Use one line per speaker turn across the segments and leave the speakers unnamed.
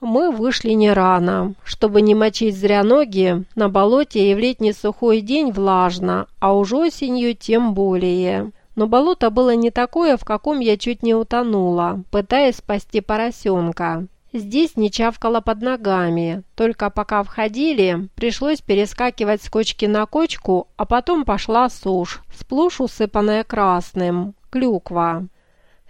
Мы вышли не рано, чтобы не мочить зря ноги, на болоте и в летний сухой день влажно, а уж осенью тем более. Но болото было не такое, в каком я чуть не утонула, пытаясь спасти поросенка. Здесь не чавкало под ногами, только пока входили, пришлось перескакивать с кочки на кочку, а потом пошла сушь, сплошь усыпанная красным, клюква.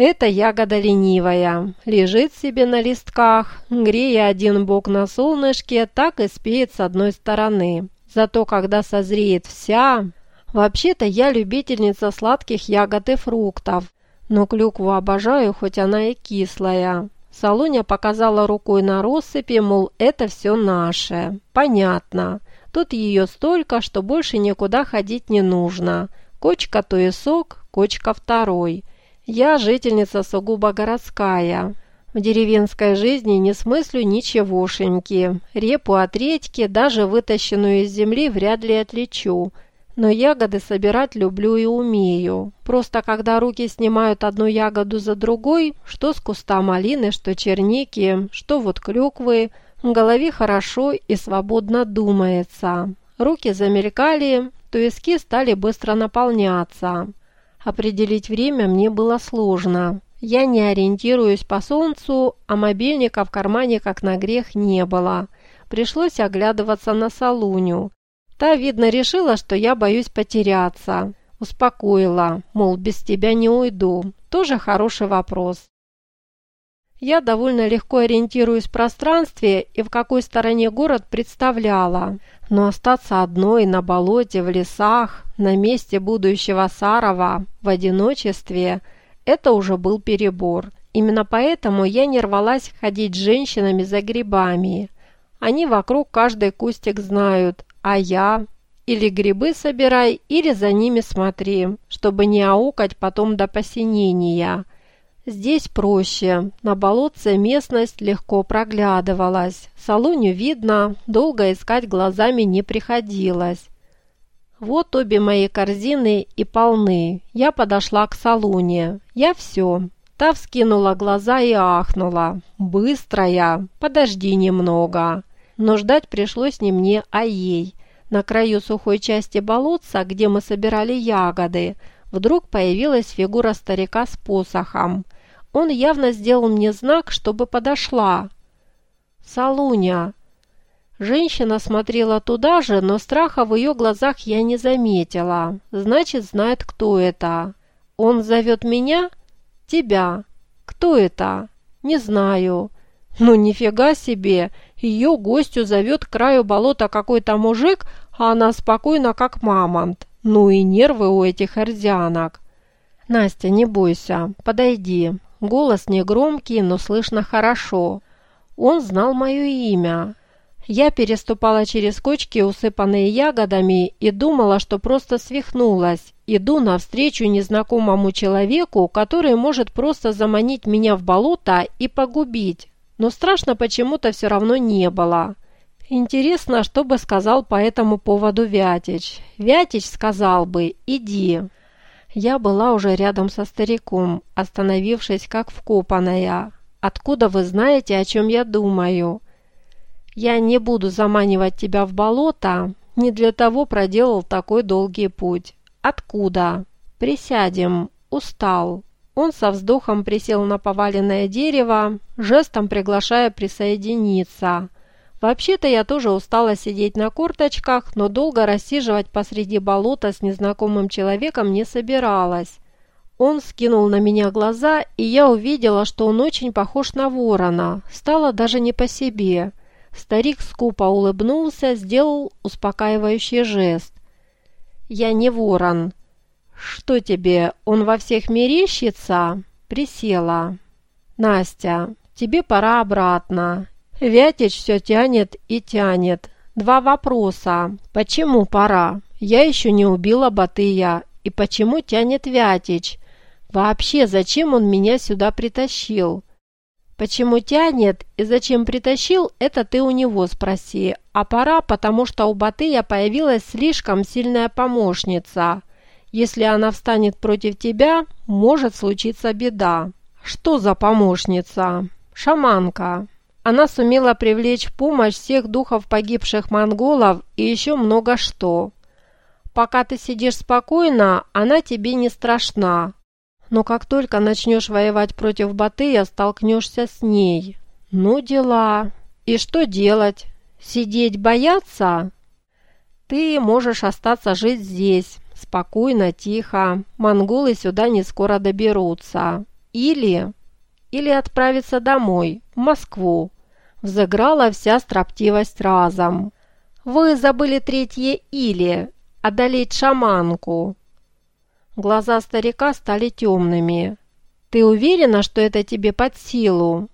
Это ягода ленивая, лежит себе на листках, грея один бок на солнышке, так и спеет с одной стороны. Зато когда созреет вся... Вообще-то я любительница сладких ягод и фруктов, но клюкву обожаю, хоть она и кислая. Солоня показала рукой на россыпи, мол, это все наше. Понятно. Тут ее столько, что больше никуда ходить не нужно. Кочка то и сок, кочка второй – я жительница сугубо городская. В деревенской жизни не смыслю ничегошеньки. Репу от редьки, даже вытащенную из земли, вряд ли отличу. Но ягоды собирать люблю и умею. Просто когда руки снимают одну ягоду за другой, что с куста малины, что черники, что вот клюквы, в голове хорошо и свободно думается. Руки замелькали, туиски стали быстро наполняться. Определить время мне было сложно. Я не ориентируюсь по солнцу, а мобильника в кармане как на грех не было. Пришлось оглядываться на Салуню. Та, видно, решила, что я боюсь потеряться. Успокоила, мол, без тебя не уйду. Тоже хороший вопрос. Я довольно легко ориентируюсь в пространстве и в какой стороне город представляла. Но остаться одной на болоте, в лесах, на месте будущего Сарова, в одиночестве – это уже был перебор. Именно поэтому я не рвалась ходить с женщинами за грибами. Они вокруг каждый кустик знают, а я или грибы собирай, или за ними смотри, чтобы не аукать потом до посинения – Здесь проще. На болотце местность легко проглядывалась. Салуню видно, долго искать глазами не приходилось. Вот обе мои корзины и полны. Я подошла к салуне. Я все. Та вскинула глаза и ахнула. «Быстрая! Подожди немного!» Но ждать пришлось не мне, а ей. На краю сухой части болотца, где мы собирали ягоды, вдруг появилась фигура старика с посохом – он явно сделал мне знак, чтобы подошла. «Салуня!» Женщина смотрела туда же, но страха в ее глазах я не заметила. Значит, знает, кто это. Он зовет меня? Тебя. Кто это? Не знаю. Ну, нифига себе. Ее гостю зовет к краю болота какой-то мужик, а она спокойна, как мамонт. Ну и нервы у этих орзянок. Настя, не бойся, подойди. Голос негромкий, но слышно хорошо. Он знал мое имя. Я переступала через кочки, усыпанные ягодами, и думала, что просто свихнулась. Иду навстречу незнакомому человеку, который может просто заманить меня в болото и погубить. Но страшно почему-то все равно не было. Интересно, что бы сказал по этому поводу Вятич. Вятич сказал бы «иди». Я была уже рядом со стариком, остановившись как вкопанная. «Откуда вы знаете, о чем я думаю?» «Я не буду заманивать тебя в болото, не для того проделал такой долгий путь. Откуда?» «Присядем. Устал». Он со вздохом присел на поваленное дерево, жестом приглашая присоединиться. Вообще-то я тоже устала сидеть на корточках, но долго рассиживать посреди болота с незнакомым человеком не собиралась. Он скинул на меня глаза, и я увидела, что он очень похож на ворона. Стало даже не по себе. Старик скупо улыбнулся, сделал успокаивающий жест. «Я не ворон». «Что тебе, он во всех мерещится?» Присела. «Настя, тебе пора обратно. Вятич все тянет и тянет. Два вопроса. Почему пора? Я еще не убила Батыя. И почему тянет Вятич? Вообще, зачем он меня сюда притащил? Почему тянет и зачем притащил, это ты у него спроси. А пора, потому что у Батыя появилась слишком сильная помощница. Если она встанет против тебя, может случиться беда. Что за помощница? Шаманка. Она сумела привлечь в помощь всех духов погибших монголов и еще много что. Пока ты сидишь спокойно, она тебе не страшна. Но как только начнешь воевать против Батыя, столкнешься с ней. Ну, дела. И что делать? Сидеть бояться? Ты можешь остаться жить здесь, спокойно, тихо. Монголы сюда не скоро доберутся. Или... Или отправиться домой, в Москву. Взыграла вся строптивость разом. Вы забыли третье «или» – одолеть шаманку. Глаза старика стали темными. «Ты уверена, что это тебе под силу?»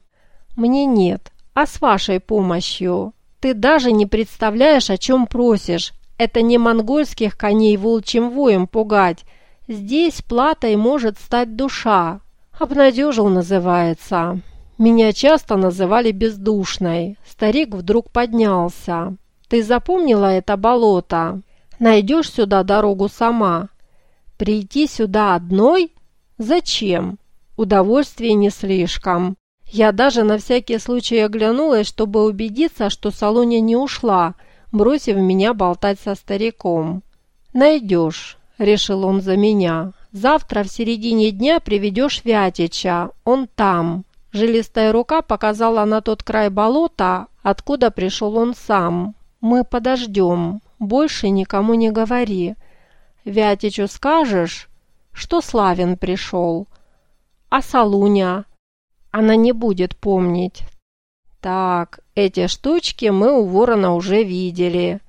«Мне нет, а с вашей помощью. Ты даже не представляешь, о чем просишь. Это не монгольских коней волчьим воем пугать. Здесь платой может стать душа. Обнадежил называется. Меня часто называли бездушной. Старик вдруг поднялся. Ты запомнила это болото? Найдешь сюда дорогу сама. Прийти сюда одной? Зачем? Удовольствие не слишком. Я даже на всякий случай оглянулась, чтобы убедиться, что Салоня не ушла, бросив меня болтать со стариком. «Найдешь», — решил он за меня. «Завтра в середине дня приведешь Вятича. Он там». Жилистая рука показала на тот край болота, откуда пришел он сам. «Мы подождем. Больше никому не говори. Вятичу скажешь, что Славин пришел. А Салуня? Она не будет помнить. Так, эти штучки мы у ворона уже видели.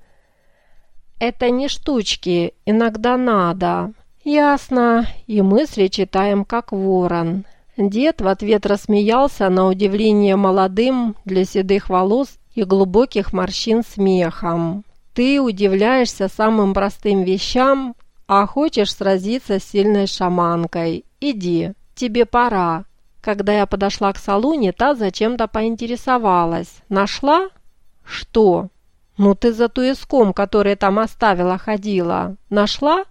Это не штучки, иногда надо. Ясно, и мысли читаем как ворон. Дед в ответ рассмеялся на удивление молодым для седых волос и глубоких морщин смехом. Ты удивляешься самым простым вещам, а хочешь сразиться с сильной шаманкой? Иди, тебе пора. Когда я подошла к салуне, та зачем-то поинтересовалась. Нашла? Что? Ну ты за туиском, который там оставила, ходила. Нашла?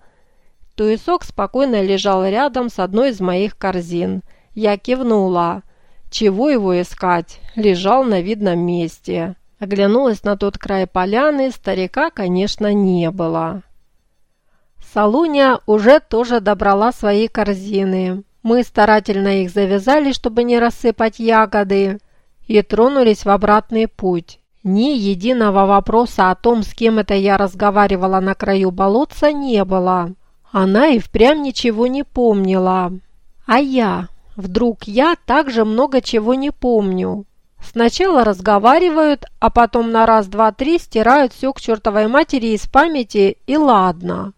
Туесок спокойно лежал рядом с одной из моих корзин. Я кивнула. Чего его искать? Лежал на видном месте. Оглянулась на тот край поляны, старика, конечно, не было. Салуня уже тоже добрала свои корзины. Мы старательно их завязали, чтобы не рассыпать ягоды, и тронулись в обратный путь. Ни единого вопроса о том, с кем это я разговаривала на краю болотца, не было. Она и впрямь ничего не помнила. А я? Вдруг я также много чего не помню. Сначала разговаривают, а потом на раз, два, три стирают все к чертовой матери из памяти, и ладно.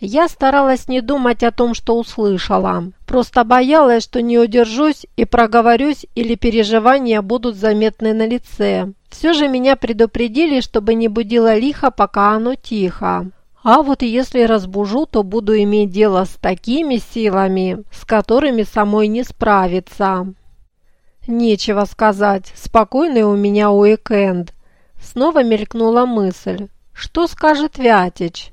Я старалась не думать о том, что услышала. Просто боялась, что не удержусь и проговорюсь или переживания будут заметны на лице. Все же меня предупредили, чтобы не будила лихо, пока оно тихо. А вот если разбужу, то буду иметь дело с такими силами, с которыми самой не справиться. Нечего сказать, спокойный у меня уикенд. Снова мелькнула мысль. Что скажет Вятич?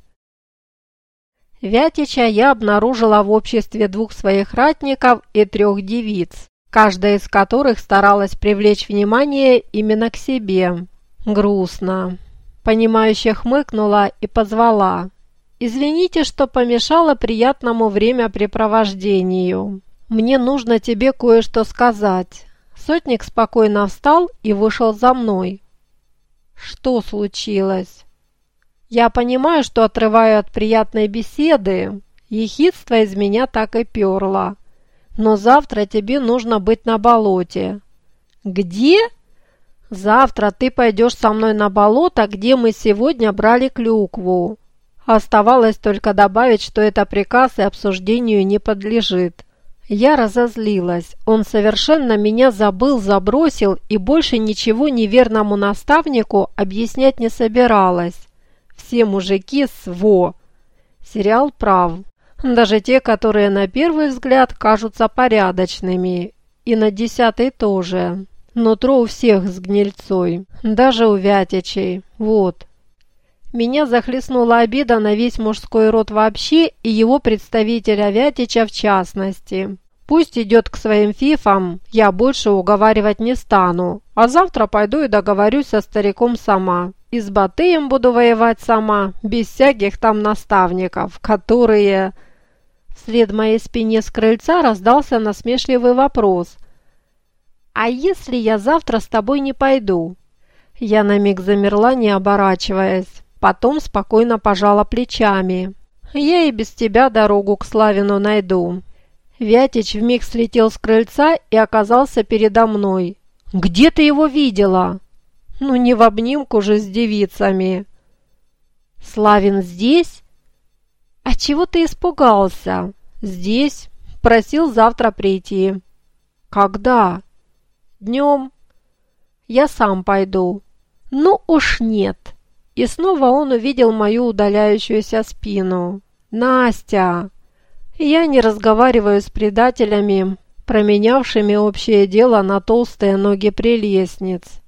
Вятича я обнаружила в обществе двух своих ратников и трех девиц, каждая из которых старалась привлечь внимание именно к себе. Грустно. Понимающе хмыкнула и позвала. «Извините, что помешала приятному времяпрепровождению. Мне нужно тебе кое-что сказать». Сотник спокойно встал и вышел за мной. «Что случилось?» Я понимаю, что отрываю от приятной беседы. Ехидство из меня так и перло. Но завтра тебе нужно быть на болоте. Где? Завтра ты пойдешь со мной на болото, где мы сегодня брали клюкву. Оставалось только добавить, что это приказ и обсуждению не подлежит. Я разозлилась. Он совершенно меня забыл, забросил и больше ничего неверному наставнику объяснять не собиралась все мужики СВО. Сериал прав. Даже те, которые на первый взгляд кажутся порядочными. И на десятый тоже. Нутро у всех с гнильцой. Даже у Вятичей. Вот. Меня захлестнула обида на весь мужской род вообще и его представителя Вятича в частности. Пусть идет к своим фифам, я больше уговаривать не стану, А завтра пойду и договорюсь со стариком сама. И с Батыем буду воевать сама, без всяких там наставников, которые...» Вслед моей спине с крыльца раздался насмешливый вопрос. «А если я завтра с тобой не пойду?» Я на миг замерла, не оборачиваясь. Потом спокойно пожала плечами. «Я и без тебя дорогу к Славину найду». Вятич вмиг слетел с крыльца и оказался передо мной. «Где ты его видела?» «Ну, не в обнимку же с девицами». «Славин здесь?» «А чего ты испугался?» «Здесь. Просил завтра прийти». «Когда?» «Днем». «Я сам пойду». «Ну уж нет». И снова он увидел мою удаляющуюся спину. «Настя!» Я не разговариваю с предателями, променявшими общее дело на толстые ноги прелестниц.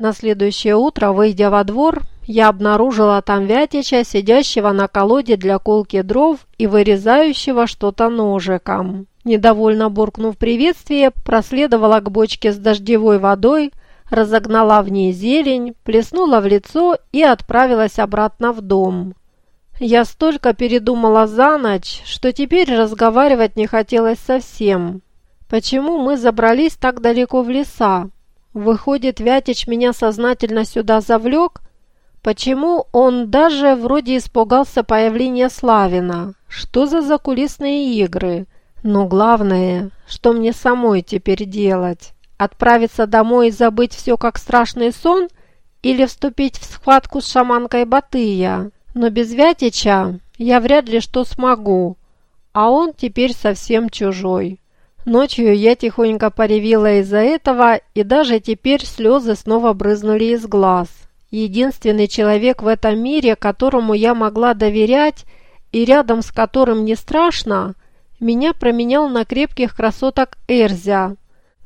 На следующее утро, выйдя во двор, я обнаружила там Вятича, сидящего на колоде для колки дров и вырезающего что-то ножиком. Недовольно буркнув приветствие, проследовала к бочке с дождевой водой, разогнала в ней зелень, плеснула в лицо и отправилась обратно в дом. Я столько передумала за ночь, что теперь разговаривать не хотелось совсем. Почему мы забрались так далеко в леса? Выходит, Вятич меня сознательно сюда завлек? Почему он даже вроде испугался появления Славина? Что за закулисные игры? Но главное, что мне самой теперь делать? Отправиться домой и забыть все как страшный сон? Или вступить в схватку с шаманкой Батыя? Но без Вятича я вряд ли что смогу, а он теперь совсем чужой. Ночью я тихонько поревела из-за этого, и даже теперь слезы снова брызнули из глаз. Единственный человек в этом мире, которому я могла доверять и рядом с которым не страшно, меня променял на крепких красоток Эрзя,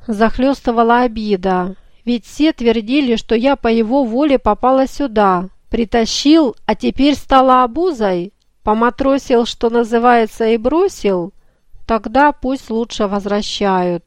Захлестывала обида, ведь все твердили, что я по его воле попала сюда. Притащил, а теперь стала обузой? Поматросил, что называется, и бросил? Тогда пусть лучше возвращают.